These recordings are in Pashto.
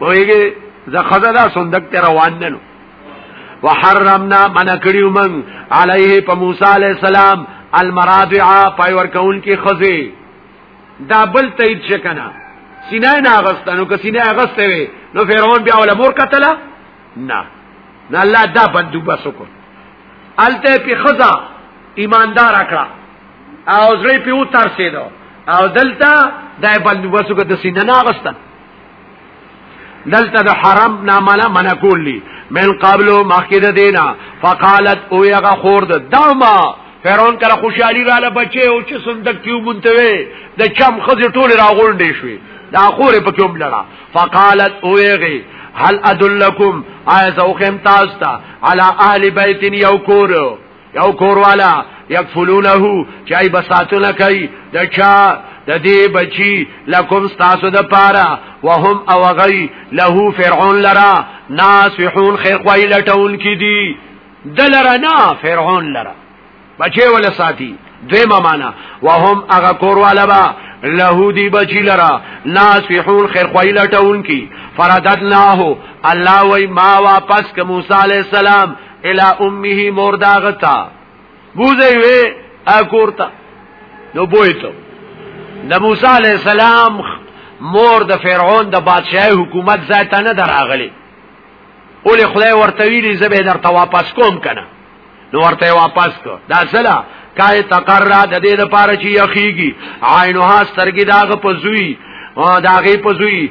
وایګه زه خزدا صندوق ته روان ننو وحرمنا من کړیو من علیه په موسی علی السلام المراضعه پای ورکون کی خزه دا بل تایید شکنه سینه نه اغستنو که سینه اغسته وي نو فرعون بیا ول مور قتل نه نه الله دا بندوبس وکړ الته په خزا ایماندار کړه او زړه په و تر سي دو او دلته دای بند وسوګه د سینه نه غستن دلته د حرم ناماله منع کولی من قبل مخکد دینا فقالت او یغه خور د دما فرعون کله خوشحالي رااله بچي او چې صندوق کیو مونتوي د چم خزه ټول راغونډې شوې دا خور په کوم لړا فقالت او یغه هل ادلکم آیا زوخم تاسو ته علی اهل بیت یو کورو یو کور والا یکفلونه چای بساتونه کوي د چا د دې بچي لکم تاسو د پاره وهم او غي له فرعون لرا ناسحون خیر خوای لټون کی دي دلرا نه فرعون لرا بچي ولا ساتي دیمه معنا وهم هغه کور والا با له دی بچی لرا ناسحون خیر خوای لټون کی فرددناه الله وای ما واپس ک موسی علی السلام الى امه مور داغتا بوزي وي اکورتا نو بویتو د موسی علی السلام مور د فرعون د بادشاہي حکومت ځای ته نه دراغلی اول خدای ورته ویلی زبه درته واپس کوم کنه نو ورته واپس کو دا سلا کای تقرا د دې لپاره چې یخیږي عینها سترګې داغه پزوی داغه پزوی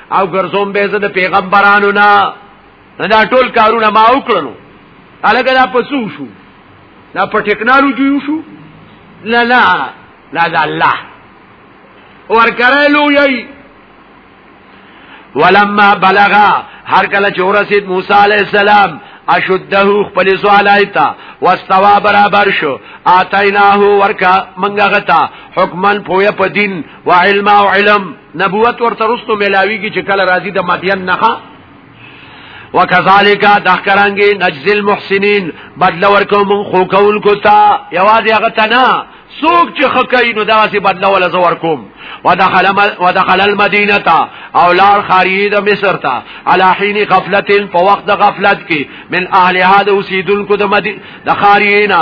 او ګرځوم به زه د پیغمبرانو نه دا ټول کارونه ما وکړنو الګا دا پسو شو دا په ټیکنالوژي شو لا لا لا دا الله ورکرلو یی ولما بلغا هر کله چې ورسید موسی علی السلام اشده خپل سوالایتا واستوا برابر شو اتیناه ورکا منګه غتا حکمن پویا په دین و علم او علم نبوت ورته رستو ملاویږي چې کله راځي د مدین نه وکذالک دخکرانګي نجز المحسنین بدل ورکو مون خو کول کو تا یوازې هغه تنا سوک چې خکای نو داسې بدل ولا زور کوم ودخل ودخل المدینه تا او لار خارید مصر تا علی حين غفلت په وخت غفلت کې من اهل هذا اوسیدونکو د مدینه د خارینا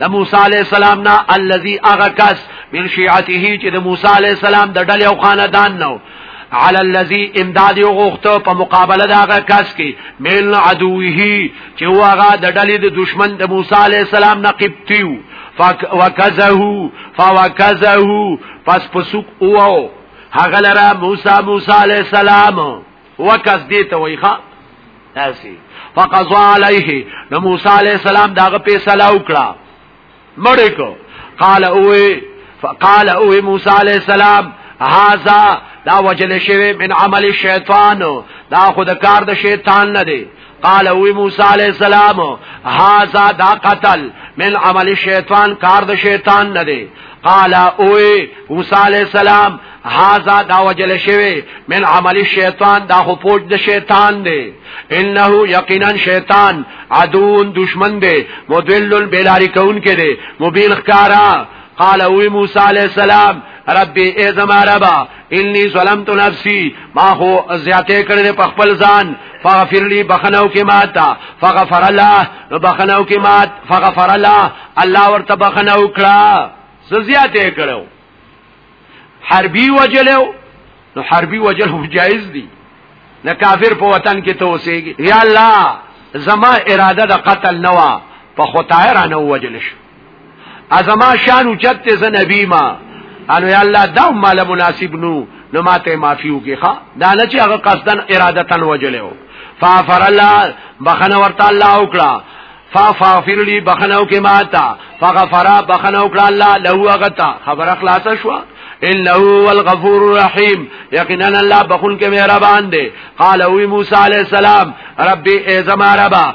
د موسی علی السلام نه الذي اغکس من شيعته چې د موسی علی السلام د ډلې او خاندان نو علی الذي امداد یو غوښته په مقابله دا غا کس کې مل عدوه چې هغه د ډلې د دشمن د موسی علی السلام نه قبطیو فوکزه فوکزه پس پسوک او هغه لره موسی موسی علی السلام وکس دیته وای ښا اسی فقضا علیه نو موسی علیہ السلام داغه فیصله وکړه مړ کو قال اوه فقال اوه موسی علیہ السلام هاذا دا وجل شوی من عمل الشیطان دا خود کار د شیطان نه دی قال وی موسی علیہ السلام هاذا دا قتل من عمل الشیطان کار د شیطان نه دی قال اوی موسی علیہ السلام هاذا دا وجل شوی من عمل الشیطان دا خو پوج د شیطان دی انه یقینا شیطان عدو دشمن دی مدلل بلاری کون کې دی مبین خکارا قال اوی موسی علیہ السلام ربی ای زما ربا انی ظلمت نفسی ما خو زیاته کړل په خپل ځان فغفر لی بخنو کې ماتا فغفر الله نو بخنو کې مات فغفر الله الله ورته بخنو کړه زیاته کړو حربي وجلو نو حربي وجل هم جایز دي نه کافر په وطن کې ته اوسېږي یا الله زما اراده د قتل نوا په خدای را نه وجل شو ازما شان اوچت ته زه نبی ما انو یا الله دا مال مناسب نو نو ماته معافي وکي ښا دا نه چې هغه قصدن ارادتن وجلو فافر الله بخنه ورته الله وکړه فافر لي بخنه وکي ماته فغفر بخنه وکړه الله له وغتا خبر اخلاص شو انه هو الغفور الرحیم یقینا الله بخون کې مهربان دی قال وی موسی علی السلام ربي ای زما ربا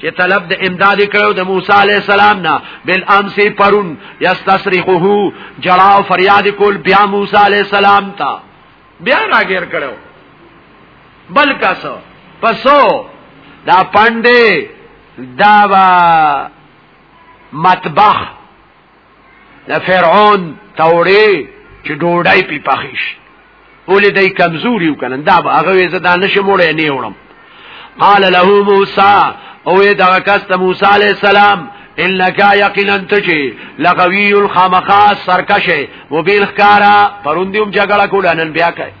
چې طلب د امداد کړو د موسی علی السلام نه بل امس پرون یستصرخه جړا او فریاد کول بیا موسی علی السلام ته بیا راګیر کړو بل کاسو پسو دا پاندې دا وا مطبخ د فرعون تورې چې ډوډۍ پی پخیش ولې دای کمزوري وکنه دا به هغه وې زدا نشم وړې نه وړم قال له موسی او دا کس ته موسی علی السلام انك يقينا تجي لغوي الخمخاس سرکشه مبين خکارا پروندیم جګړه کولانن بیا کوي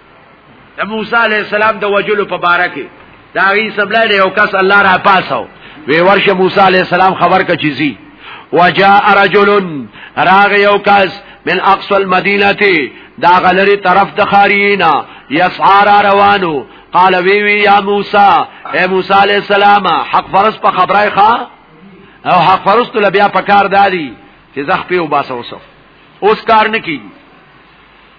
د موسی علی السلام د وجلو په باره کې دا غي سبلای له یو کس الله را پاسو وی ورشه موسی علی السلام خبر کا چیزی وجاء رجل راغ یو کس من اقصى المدینه دا غلری طرف د خارینا یسعار روانو قال وی وی یا موسی اے موسی علی السلام حق فرض په خبره ښا او حق فرض ته بیا پکار دادی چې زخ په وباسه وسو اوس کار نه کیږي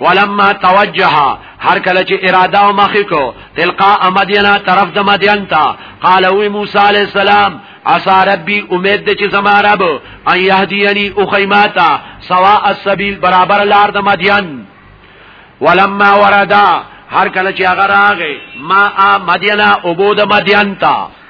ولما توجه هر کله چې اراده او مخ کو تلقا مدینه طرف د مدین تا قال وی موسی علی السلام عسى ربي امید د چې زما رب ان يهديني او خیماتا سوا السبيل برابر لار د مدین ولما وردا هر کله چې هغه راغې ما مدینه او بود مدین تا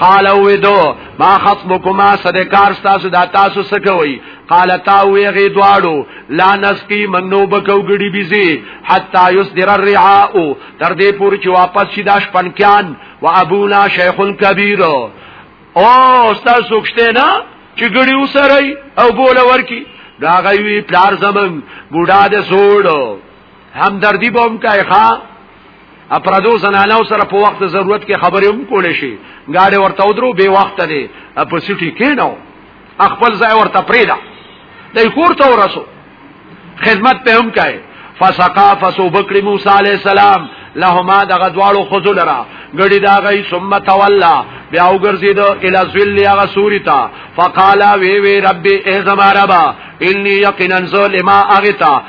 قال وی دو ما خطبکما صدقار تاسو دا تاسو سکوي قال تا وی غي دواړو لا نسقي منو بکو غړي بيزي حتا يصدر الرعاء تر دې پور چې واپس شي داش پنکان و ابونا شيخ الكبير او تاسو کشته نه چې غړي وسره او بوله ورکی دا غوي پلار زمن بوډا د سوړو همدردی بوم کای ښا اپرادو زنانو سره په وخت ضرورت کې خبرې هم کولې شي گاډي ورته ودرو به وخت دی په سټي کې نو خپل ځای ورته پریدا دای کور ته ورسو خدمت په هم کوي فسقا فسوبکر موسی علی السلام لهما دغه دواړو خذل را غړي دا غي ثم تولى بیا وګرځید ال ذل یا غسورتا فقال وی وی ربي ای زما ربا انی یقینا ظلم اغتا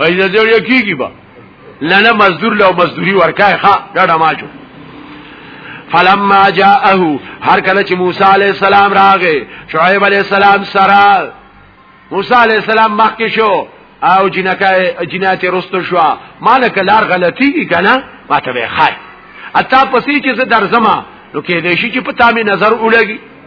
ایزه جوړ کیږي با لنه مزدور له مزدوری ورکای ښا ډډه ماجو فلما جاءه هر کله چې موسی علی السلام راغې شعیب علی السلام سره موسی علی السلام مخکې شو او جنکای جنات رستو شو مالک لار غلطی کی کنه ماته به خای اتا پسې چې درځما نو کې دې شي چې پتا می نظر ولګي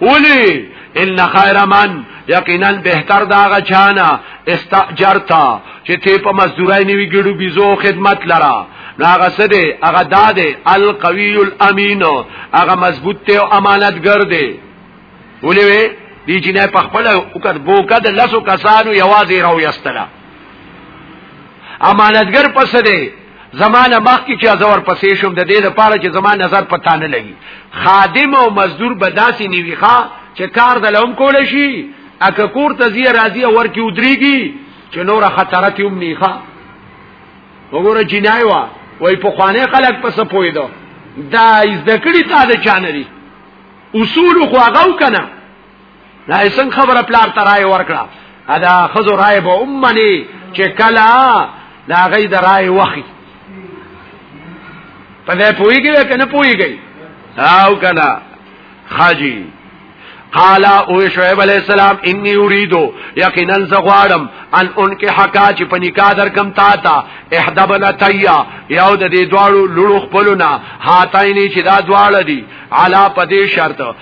اولی ان خیر من یقینا بهتر دا غچانا استاجرتا چې ته په مزدورای نیوی ګړو بيزو خدمت لرا ناغه سده هغه داده القوی الامین هغه مضبوط ته او امانتګر دی اولی وی دی چې نه په خپل وکړ بوکا د لاسو کسانو یوازې راو یستلا امانتګر پس دی زمانه مخ کې چې زور پسې شوم د دې لپاره چې زما نظر پتا نه لګي خادم او مزدور بداسي نیوي ښا چې کار د لوم کول شي اګه کور ته زی راضی ور کې ودريږي چې نور خطرات یوم نه ښا وګوره جنای وا وای په خوانه خلک پس پوي دو دا از دکړی تا د چانري اصول خو هغه کنه دا څنګه خبره پلار ته رائے ورکړه ادا خزو رائے به امني چې کلا دا غي د رائے وخی په دې پويږي کنه پويږي او کلا خاجی قال او شعیب علیہ السلام انی اریدو یقینا زغوارم ان ان کې حقا چې په نکاح در کم تا تا احدبنا تیا یو د دې دواړو لړو خپلونه هاتایني چې دا دواړه دي علا په دې شرط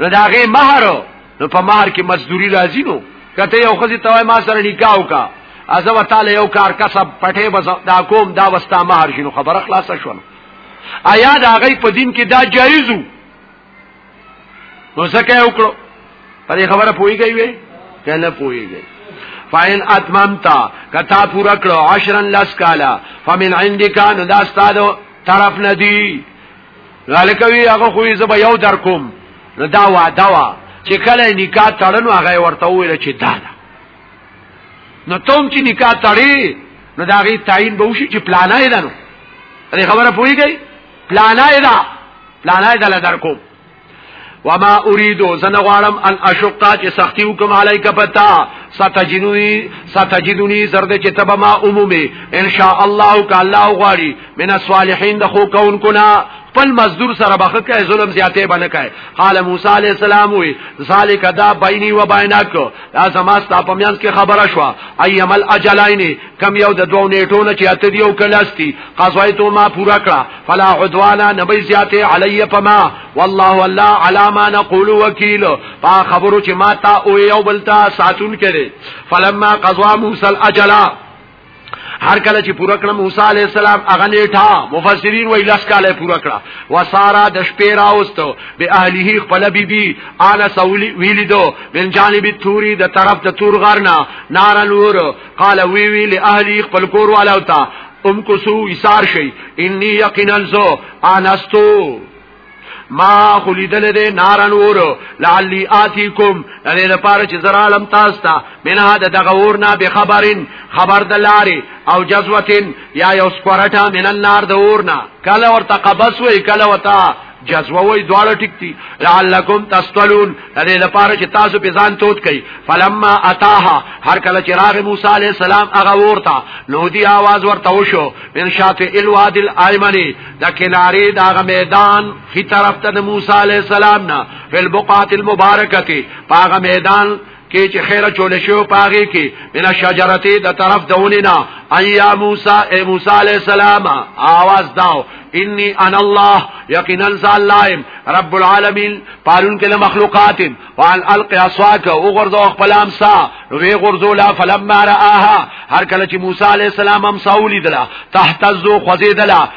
نو دا غي مہر نو په مہر کې مزدوري راځي نو کته یو خزي توای ما سره نکاح وکا ازو تعالی یو کار کسب پټه بز دا کوم دا وستا مہر شنو خبره خلاصه شول آیا دا غي په دین کې دا جایز وو نو زکه وکړو پرې خبره پويږي وي کنه پويږي فاین اتممتا کتا پورا کړو عشرن لس کالا فمن عندکان دا استاد طرف ندی ذالک وی هغه خو زب یو در کوم نو دا وعده وا چې کله نکاح تړنو هغه ورته ویل چې دا ده نو تم چې نکاح تړي نو دا غي تعین به وشي چې پلانای ده نو دې خبره پوریږي پلانای ده پلانای ده لدر کوم وما اريد زن غوارم ان اشقا چې سختی وکم عليك پتا ستجدني ستجدني زرد چې تب ما عمومي ان شاء الله ک الله غواري من الصالحين د خو کون کنا خپل مزدور سره بخه کوي ظلم زیاتې باندې کوي قال موسی عليه السلام وي ذالک دا بيني و بينك دا زما ستاسو په میانس کې خبره شو ايمل اجلين کم یو د دوو نیټو نه چې اته دی او کلاستی قضایتو ما پورا کړه فلا عدوانا نبی زیاته علی پما والله الله علی ما نقول وکیل پا خبرو چې ما تا او یو بلتا ساتون کړي فلما قضا موسی الاجل هر کله چې پوره کړم موسی علی السلام هغه نیټه مفسرین وی لاس کاله پوره کړه وسارا د شپې راوستو به اهلیه خپل بیبي انا سولی ویلیدو بن جانب توری د طرف د تور غرنا نار نور قال وی وی له اهلی خپل کور والا او تا ام کو سو ایثار شي انی یقینا زو انستو ما خلیدل دې نارن ور لعلی آتیکم دې لپاره چې زرا عالم تاسو ته منها د دغه ور نه به خبرین خبر د لاري او جزوتین یا یو سکورټا من النار د ور نه کله ورته قبس وې کله وتا جزوه وای دواړه ټیک دي لعلکم تستلون دې لپاره چې تاسو په ځان توت کوي فلما اتاها هر کله چې راغ موسی عليه السلام هغه ورته نو دی आवाज ورته وشو من شاطئ الواد الايمني د کناري دغه میدان خي طرف ته موسی عليه السلام نه فل بقعه المبارکه پاغه میدان کې چې خیره چول شو پاغي کې من شجرته د طرف دونی نه ایا موسی اے موسی علی السلام आवाज داو انی انا الله یقینا ظالم رب العالمین پالون کې مخلوقات وان القی اسواک او غرزو خپل امسا وی غرزو لا فلما راها هر کله چې موسی علی السلام امسا ولیدله تحتزو خزیدله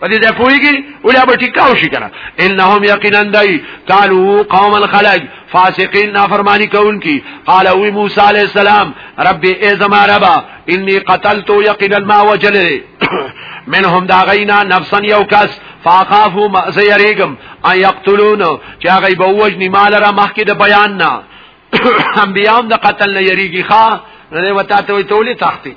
په دې ځای پوهیږي ولا به ټیکاو شي کنه انهم یقینا دای کانوا قوم الخلق فاسقین نافرمانی کوونکی قال او موسی علی السلام رب ای زما ربا انی قتلت یقینا ما وجل منهم دا غینا نفسا یو کس فاخافو ما زیریګم ان یقتلون چې هغه به وجنی مال را مخکې د بیان نه انبیام د قتل نه یریږي ښا نه وتا ته وی تولې تختی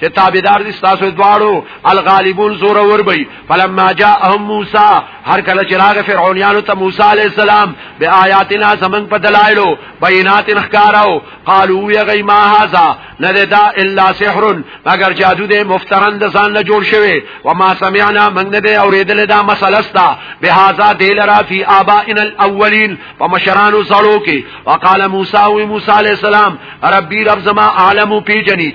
چې تابعدار دي تاسو دواړو الغالبون زور ور بي فلما جاءهم موسی هر کله چې راغ فرعونانو ته موسی عليه السلام به آیاتنا زمنګ په دلایلو بینات اخکارو قالو یا غی ما هاذا نه دا الا سحر مگر جادو دې مفترن د ځان له جوړ شوی و ما سمعنا من نه دې اوریدل دا مسله ستا به هاذا دې لرا فی آبائنا الاولین په مشرانو سره کې وقال موسی و موسی عليه السلام ربي رب زما عالم پیجنی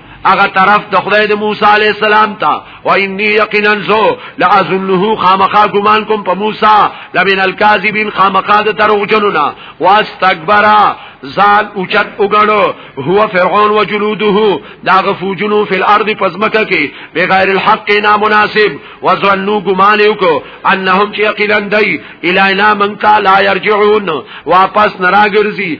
هغه طرف د خدای د موسی علی السلام ته و انی یقینا زو لا اظنه خامخا ګمان کوم په موسی لمن الکاذبین خامخا د دروغجنونا واستكبرا زال اوچت وګړو هو فرعون وجلوده دا غفوجنو فی الارض پزمکه کې بغیر الحق نامناسب وظنوا ګمان وکړو انهم یقینا دی الینا من کا لا یرجعون واپس نراګرځي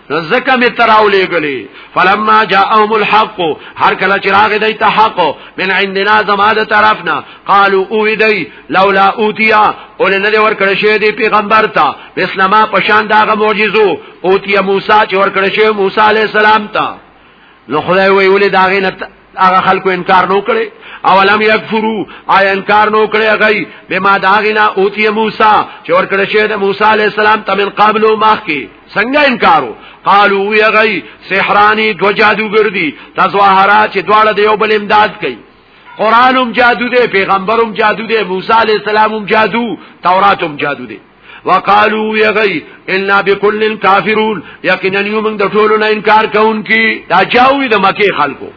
زکه می تراولې غلې فلما جاءهم الحق هر کله چې راغی دای ته حق من عندنا زماده طرفنا قالوا او دی لولا اوتیا اول نه ور کړی شی دی پیغمبر ته اسلامه پشان داغه معجزو اوتیا موسی چې ور کړی شی موسی علی السلام ته نو خدای وی ولې داغه نه هغه خلکو انکار نو کړي او لم یکفرو آی انکار نو کړي هغه به ما داغینا اوتی موسی چې ور کړی شه د موسی علی السلام تمن قابل او ماخ کې څنګه انکارو قالو وی هغه سحرانی دو جادوګر دي تزواهرا چې دواړه د یو بل امداد کوي قرانم جادو دی پیغمبرم جادو دی موسی علی السلامم جادو توراتم جادو دی وقالو یغی ان بكل کافرون یقینا یوم د ټولو نه انکار کوونکی دا چاوی د مکه خلکو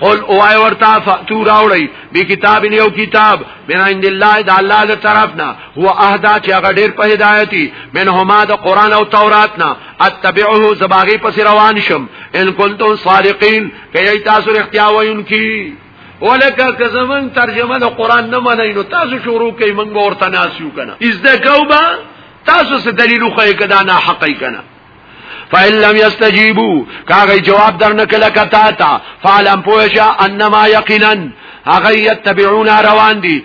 قل اوای ورتا فاتو راوړی به کتاب یو کتاب من عند الله د الله له طرفنا هو اهدا چې هغه ډیر په هدایتي منهما د قران او تورات نه اتبعه زباغي پس روان شم ان کنتم صادقین کای تاسو اختیاوین کی ولکه که زمون ترجمه د قران نه منئ نو تاسو شروع کوي موږ ورته ناسیو کنه از د کوبا تاسو څه دلیل خو یې کدا نه حقې کنه فإن لم يستجيبوا کاغی جواب در نکله کتا تا فعلم پوشا انما یقینا هغه یتبعون روان دي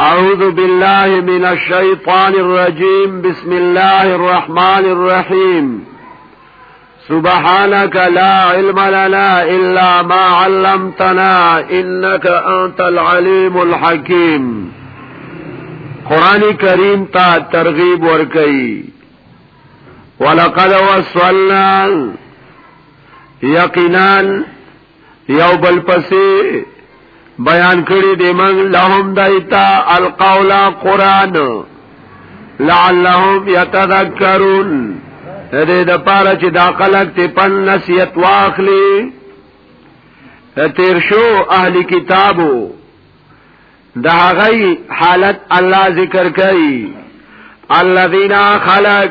اعوذ بالله من الشيطان الرجيم بسم الله الرحمن الرحيم سبحانك لا علم لنا إلا ما علمتنا إنك أنت العليم الحكيم قرآن کریم تا ترغیب ورکی ولقد وصلنا یقینان یو بل پسې بیان کړی دی من لهم دایتا القول قران لعلهم يتذكرون دې د پاره چې دا خلک ته پن نصیحت واخلي تیر شو اهل کتابو دا غي حالت الله ذکر کوي الذين خلق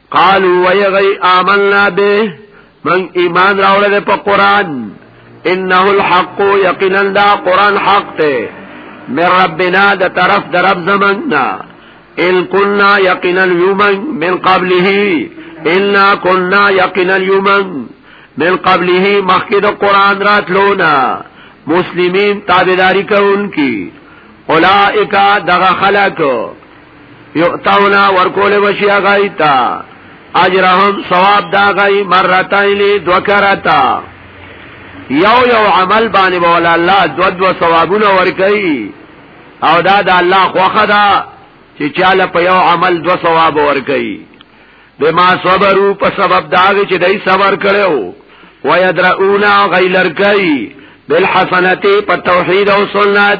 قالوا ويغي آمنا به من ایمان راوړل په قران انه الحق یقینا دا قران حق ته من ربنا د طرف د رب زمنا ان كنا یقینا یومن من قبله ان كنا یقینا یومن من قبله مخکد قران راتلونا مسلمین تابعداری کوونکی اولائک دغه خلق یؤتونا ورکول وشي غایتا اجرهم ثواب دا غي مرتين دو کرتا یو یو عمل باندې بول الله دو دو ثوابونه ورکي او دا د الله خوخه ده چې چاله په یو عمل دو ثواب ورکي بما صبرو په سبب دا چې دای صبر کړو ويدرؤنا غیلر کوي بالحسنته په توحید او سنت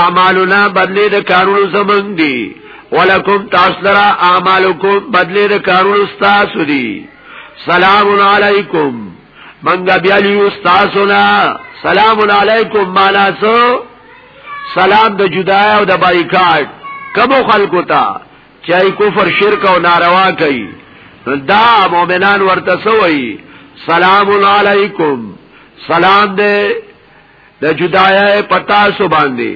اعمالنا بدلی د کارونو زمنګ دی ولکم تاسو لرا اعمالکم بدلی د کارونو تاسو دی سلام علیکم منګه بیا لیو تاسو نه سلام علیکم معنا سو سلام د جدا او د بایکاټ کمو خلکو ته چای کفر شرک او ناروا کوي دا مؤمنان ورته سوئی سلام علیکم سلام دے د جدای پتا سو باندې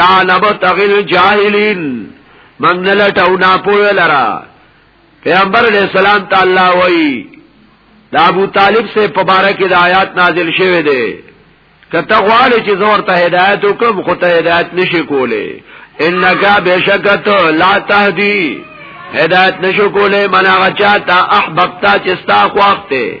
لا نبتغل جاهلین من نلټو نا پوی لرا پیغمبر علیہ السلام تعالی وی دا ابو طالب سے پبارک دا آیات نازل شوه دی کته غواړي چې زور ته هدایت وکم خو ته هدایت نشي کوله انک بشکت لا تهدی هدایت نشو کوله منا غچا تا احببتا چې ستا خواخته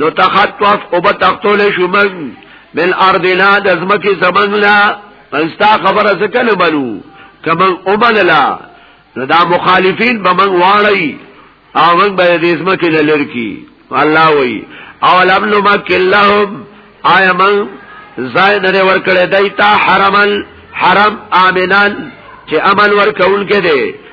نو تخطف او بتقتل شو من من ارضنا د زمکه زمنګ لا پستا خبره زکه نه بنو کمن اومن لا دا مخالفین به من واړی او من به د زمکه لری کی الله وی او لم نمک لهم آیا من زای نه ور کړی دایتا حرمن حرم امنان چې امن ور کول کې دی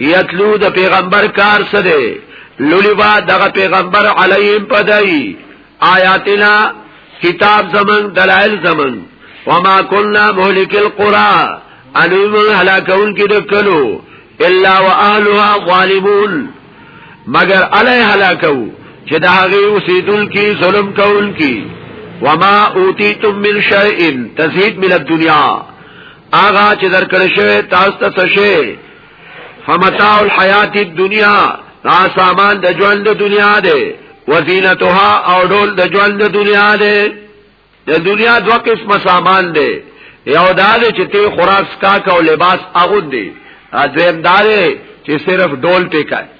یتلو د پیغمبر کار سره لولی با دغه پیغمبر علیهم پدای آیاتنا کتاب زمن دلائل زمن وما كنا مهلك القرى انهم هلاكون کې دکلو الا واهلها ظالمون مگر علی هلاکو چې دا هغه اوسیدل کی ظلم کول کی وما اوتیتم من شیء تزهید من الدنیا آغا چې درکړ شوی تاسو ته څه شی فمتاع الحیات الدنیا دا سامان د ژوند د دنیا دی وزینتها او ډول د ژوند د دنیا دی د دنیا دوه قسم سامان دی یو دا دی چې ته خوراک سکا او لباس اغوندي دویم دا دی چې صرف ډول ټکای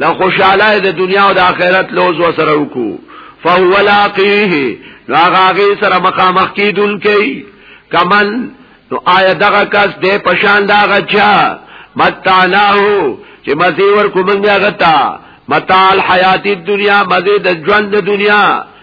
له خوشاله د دنیا او د آخرت لوز وسره وکړو فهو لاقيه نو هغه سره مخامخ کیدون کوي کمن نو آیا دغه کس د پشان دا غچا متعناه چې مزي ور کومنګا غتا متال حیات الدنیا مزي د ژوند د دنیا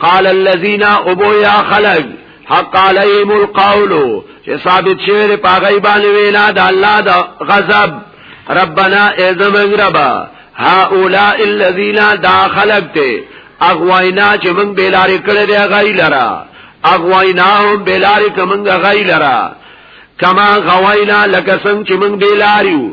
قال الذين ابو يا خلق حق عليهم القول چې ثابت شوی دی پاغی باندې وینا د الله د غضب ربنا اعظم ربا هؤلاء الذين دا خلق ته اغوینا چې موږ بیلاری کړی دی غی لرا اغوینا هم بیلاری کومګه غی لرا کما غوینا لکه څنګه چې موږ بیلاریو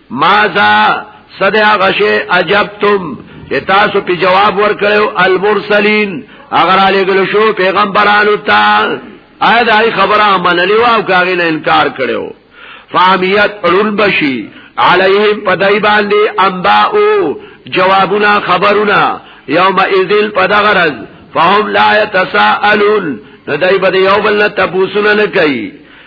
ماذا صدع غشی عجبتم چې تاسو په جواب ورکړو المرسلین اگر علی ګل شو پیغمبرانو ته آیا دای خبره منلی و او کاغی نه انکار کړو فامیت رول بشی علیهم پدای باندې انباء جوابنا خبرنا یوم اذل پدغرز فهم لا يتساءلون ندای بده یو بل نه تبوسونه نه کوي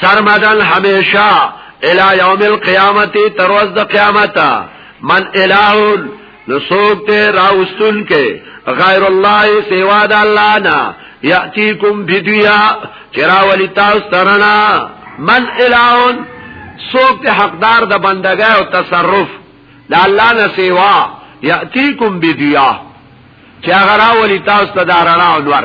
سرمدن همیشه الى یوم القیامت تر ورځ د قیامت من الہ نسوک ته راوستون کې غیر الله سوا د الله نه یاتیکم بدیا چرا ولی تاسو ترنا من الہ سوک ته حقدار د بندګۍ او تصرف د الله نه سوا یاتیکم بدیا چې هغه راولي تاسو ته دارنا انور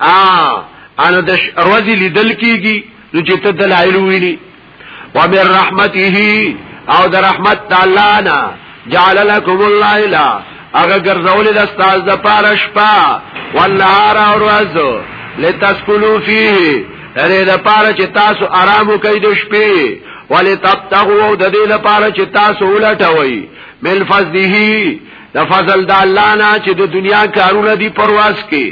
ا انو د ورځې لیدل کیږي نو چې ته دلایل ویني وبرحمته او د رحمت تعالی نه جعل لكم الليل اگر ګرځول د استاد د پاره شپه والنهار او ورځ لتسكنوا فيه اره د پاره چې تاسو آرام وکړئ د شپې ولتبتغوا د دې لپاره چې تاسو ولټوي مل فضله د فضل د الله نه چې د دنیا کارونه دی پرواز کې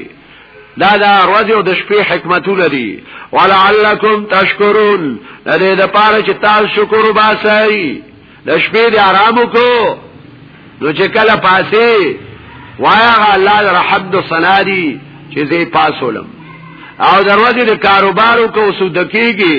دا دا ورځ او د شپې حکمتونه دي ولعلکم تشکرون د دې لپاره چې تاسو شکر وباسئ د شپې د آرام کو نو چې کله پاسې وایا الله رحمت د سنادي چې زه پاسولم او دروازه د کاروبارو کو سود کیږي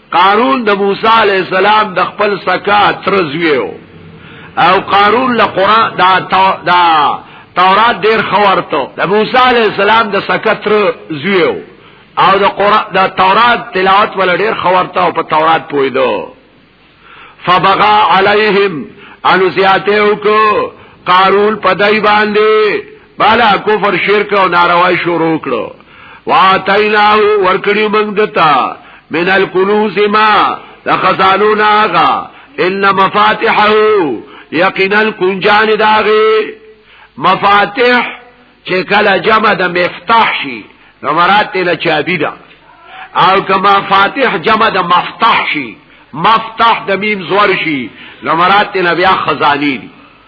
قارون د موسی علی السلام د خپل سکا ترزویو او قارون له قران دا دا تورات ډیر خورته د موسی علی السلام د سکا تر زویو او د قران د تورات تلاوت ول ډیر خورته او په تورات پویدو فبغى عليهم انو زیاته وکړو قارون پدای باندې بالا کفر شرک او ناروای شروع کړو واتیناه ورکړی موږ دتا من الکنوز ما لخزانون آغا ان مفاتحه یقینا کنجان داغی مفاتح چې کله جمع د مفتاح شي نو مراد ته چابی ده او کما فاتح جمع د مفتاح شي مفتاح د میم زور شي نو مراد ته بیا خزانی دي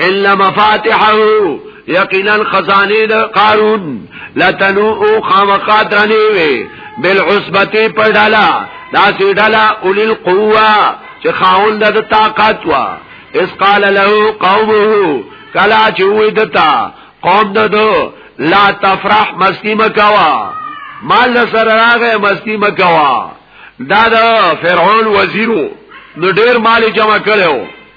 ان مفاتحه یقینا خزانه د قارون لتنو خامقاترنی وی بالعصبتی پر ډالا دا سی ډالا اولی القوه چې خاوند د طاقت وا اس قال له قومه کلا چې وې دتا قوم ددو لا تفرح مستی مکوا مال سره راغې مستی مکوا دا د فرعون وزیرو نو ډیر مال جمع کړو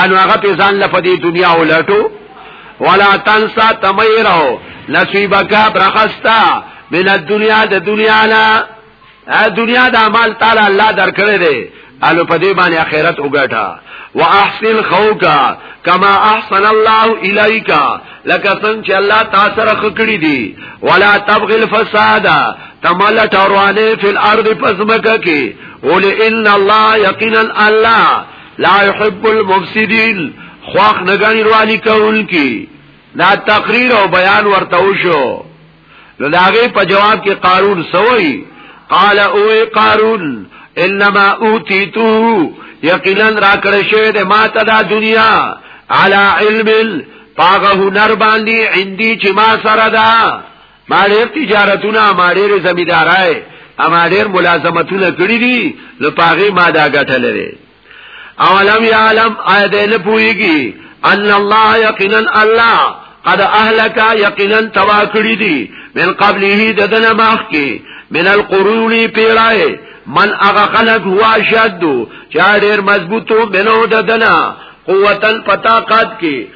انو هغه په ځان لپاره دنیا ولټو ولا تنسا تمیرو نصیبک برخستا من الدنیا د دنیا نه دنیا د اعمال تعالی الله درکړي دي الو په دې باندې اخرت وګټه واحسن خوکا کما احسن الله الیک لکه څنګه چې الله تاسو سره خکړی دي ولا تبغي الفساد تمل تروانه فی الارض پسمکه کې ول ان الله یقینا الله لا يحب المفسدين خواخ نګانی روالی کول کی دا تقریر او بیان ورته وشو نو داغه په جواب کې قارون سوئی قال او قارون انما اوتیتو یقینا را کړی شوی د ما ته دا دنیا علی علم پاغه هنر باندې عندي چې ما سره ده ما ډیر تجارتونه ما ډیر زمیدارای اما ډیر ملازمتونه کړی دي نو پاغي ما دا ګټه لري اولم یعلم اید نه پویږي ان الله یقینا الله قد اهلک یقینا توا کړی دي من قبله ددن ماخ کی من القرون پیړای من اغه خلق هوا شد چا ډیر مضبوطو بنو ددنا قوتن پتا قد کی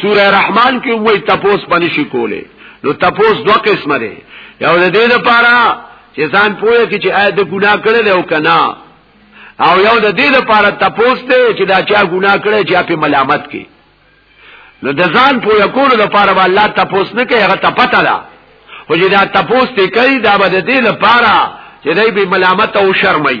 سوره رحمان کې وای تپوس باندې شي کوله نو تپوس دوه قسمه دي یو د دې لپاره چې ځان پوهه کې چې آیا د ګناه کړل او کنا او یو د دې لپاره تپوس ته چې دا چا ګناه کړی چې په ملامت کې نو د ځان پوهه کولو لپاره به الله تپوس نه کوي هغه تپته ده خو چې دا تپوس ته کوي دا به د دې لپاره چې دای به ملامت او شرمای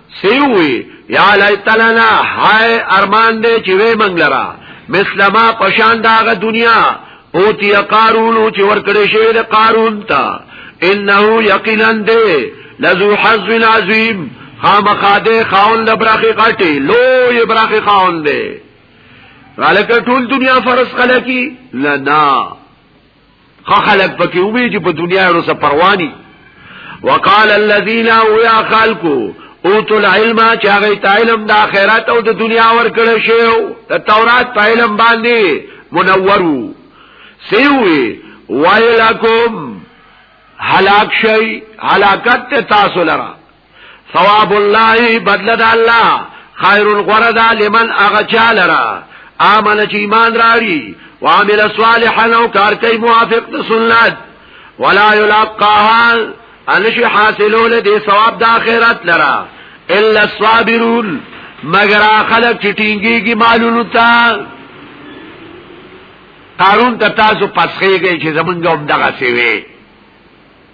سیوی یا لیت لنا های ارمان دې چې وې منګ لرا مثلما پشان داغه دنیا او تی قارون چې ورکړې شوی د قارون ته انه یقینا دې لذو حظ عظیم خامخاده خاون د برخه غټي لوی برخه خاون دې غلکه ټول دنیا فرض خلکی لنا خلق پکې وی چې په دنیا ورو سره پرواني وقال الذين يا خلقوا اوتو العلم چاگئی تا علم دا خیرات او د دنیا ورکڑ شیو دا تورات پا علم باندی منورو سیوی ویلکم حلاک شئی حلاکت تاسو لرا ثواب الله بدل د الله خیر الغرض لمن اغچالرا امن چې ایمان راړي وعمل صالحا او کار کوي موافق د سنت ولا يلقاها انشي حاصلول دي ثواب د اخرت لرا الا الصابرون مگر خلق چې ټینګيږي مالونو ته قارون ته تاسو پسخېږئ چې زمونږ هم دغه سیوي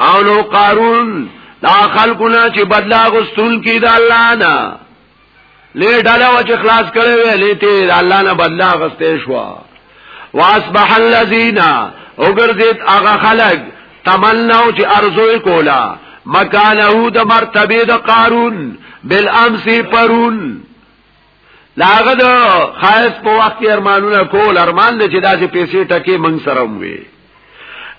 او نو قارون دا خلقونه چې بدلا غستون کی دا الله نه لې ډاله و چې خلاص کړي وې لې ته الله نه بدلا غستې شو واسبح الذين وګرځید هغه خلق تمنو چې ارزو کولا مکانه د مرتبه د قارون بالامس پرون داغه د خاص په وخت کې ارمانونه کول ارمان دې چې داسې پیسې ټکې منګ سره وي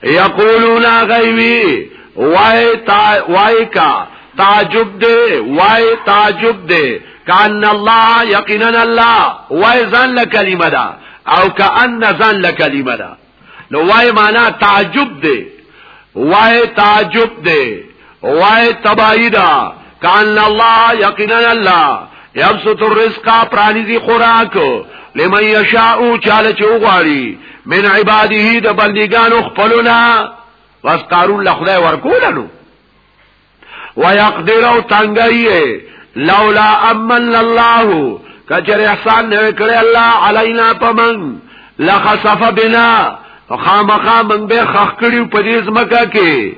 یقولون غیوی وای تا وای کا تعجب دې وای تعجب دې کان الله یقینا الله وای ځان له کلمه دا او کان ځان له کلمه دا نو وای معنا تعجب دی وای تعجب دی وای تبایی دا کان الله یقینا الله یبسط الرزق پرانیزی خوراک لمن یشاء چاله چوغاری من عباده د بندگانو خپلونا واس قارون له خدای ورکولنو ويقدر او تنگئی لولا امن الله کچر احسان نه کړی الله علينا پمن لخسف بنا خامخا من به خخ کړیو په دې ځمکه کې